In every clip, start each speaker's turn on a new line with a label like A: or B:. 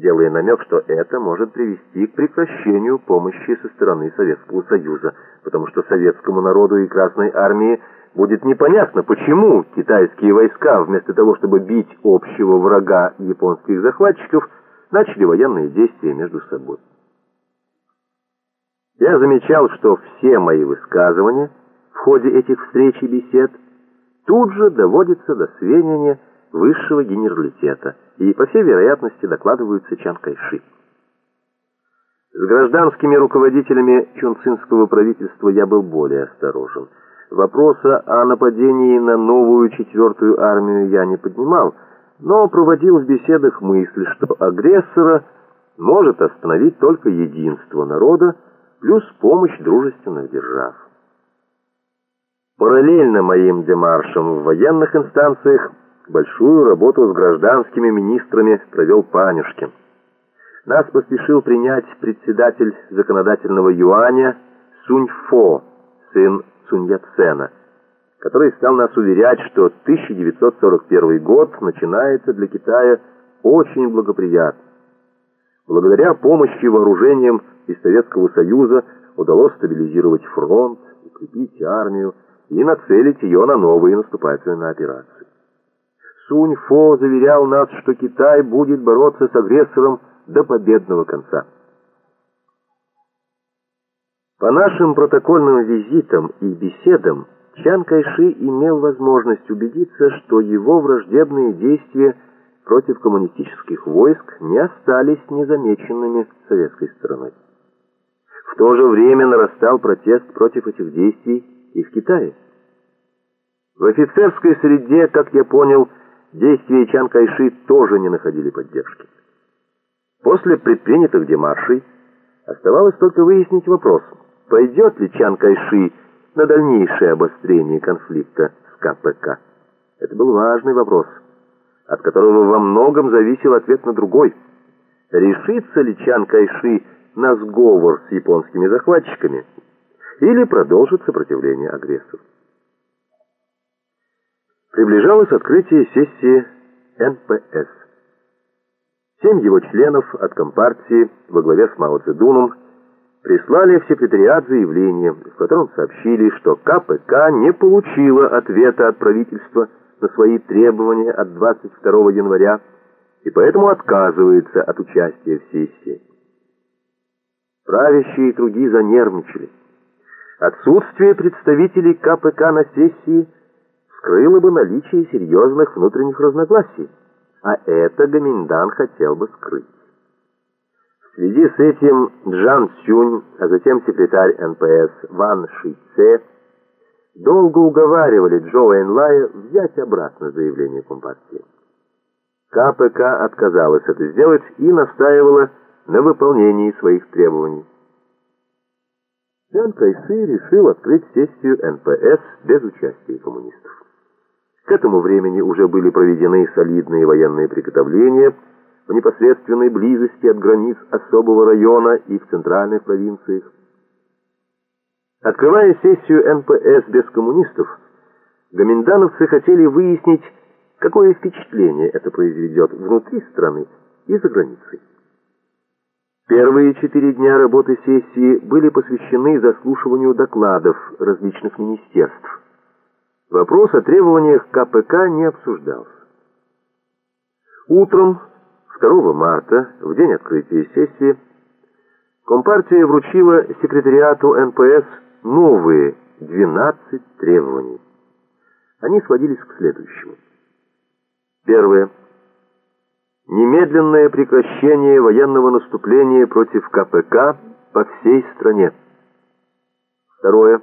A: делая намек, что это может привести к прекращению помощи со стороны Советского Союза, потому что советскому народу и Красной Армии будет непонятно, почему китайские войска, вместо того, чтобы бить общего врага японских захватчиков, начали военные действия между собой. Я замечал, что все мои высказывания в ходе этих встреч и бесед тут же доводятся до сведения высшего генералитета и, по всей вероятности, докладываются Чан Кайши. С гражданскими руководителями чунцинского правительства я был более осторожен. Вопроса о нападении на новую четвертую армию я не поднимал, но проводил в беседах мысль, что агрессора может остановить только единство народа плюс помощь дружественных держав. Параллельно моим демаршам в военных инстанциях большую работу с гражданскими министрами провел Панюшкин. Нас поспешил принять председатель законодательного юаня Сунь-Фо, сын Сунь-Яцена, который стал нас уверять, что 1941 год начинается для Китая очень благоприятно. Благодаря помощи вооружениям из Советского Союза удалось стабилизировать фронт, укрепить армию и нацелить ее на новые наступательные операции. Сунь Фо заверял нас, что Китай будет бороться с агрессором до победного конца. По нашим протокольным визитам и беседам Чан Кайши имел возможность убедиться, что его враждебные действия против коммунистических войск не остались незамеченными советской стороной. В то же время нарастал протест против этих действий и в Китае. В офицерской среде, как я понял, действия Чан Кайши тоже не находили поддержки. После предпринятых демаршей оставалось только выяснить вопрос, пойдет ли Чан Кайши на дальнейшее обострение конфликта с КПК. Это был важный вопрос, от которого во многом зависел ответ на другой. Решится ли Чан Кайши на сговор с японскими захватчиками или продолжит сопротивление агрессору? Приближалось открытие сессии НПС. Семь его членов от Компартии во главе с Мао Цзэдуном прислали в секретариат заявление, в котором сообщили, что КПК не получила ответа от правительства на свои требования от 22 января и поэтому отказывается от участия в сессии. Правящие круги занервничали. Отсутствие представителей КПК на сессии вскрыло бы наличие серьезных внутренних разногласий, а это Гоминьдан хотел бы скрыть. В связи с этим Чжан Цюнь, а затем секретарь НПС Ван Шицзе долго уговаривали Чжоу Эньлая взять обратно заявление Компартии. КПК отказалась это сделать и настаивала на выполнении своих требований. Чан Кайши решил открыть сессию НПС без участия коммунистов. К этому времени уже были проведены солидные военные приготовления в непосредственной близости от границ особого района и в центральных провинциях. Открывая сессию НПС без коммунистов, гоминдановцы хотели выяснить, какое впечатление это произведет внутри страны и за границей. Первые четыре дня работы сессии были посвящены заслушиванию докладов различных министерств. Вопрос о требованиях КПК не обсуждался. Утром 2 марта, в день открытия сессии, Компартия вручила секретариату НПС новые 12 требований. Они сводились к следующему. Первое немедленное прекращение военного наступления против КПК по всей стране. Второе.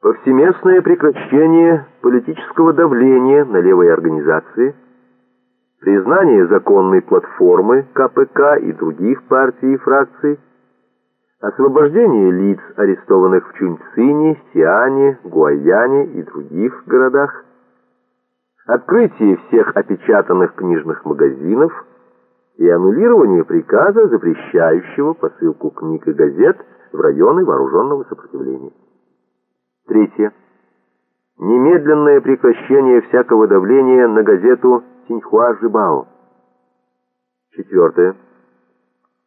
A: Повсеместное прекращение политического давления на левые организации, признание законной платформы КПК и других партий и фракций, освобождение лиц, арестованных в Чуньцине, Сиане, Гуайяне и других городах, открытие всех опечатанных книжных магазинов и аннулирование приказа, запрещающего посылку книг и газет в районы вооруженного сопротивления. Третье. Немедленное прекращение всякого давления на газету Синьхуа Жибао. Четвертое.